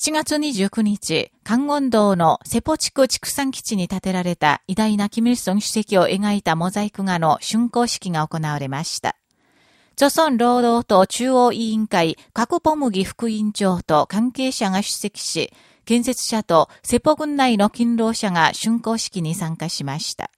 7月29日、関温道のセポ地区畜産基地に建てられた偉大なキム・イルソン主席を描いたモザイク画の竣工式が行われました。朝鮮労働党中央委員会、カクポムギ副委員長と関係者が出席し、建設者とセポ軍内の勤労者が竣工式に参加しました。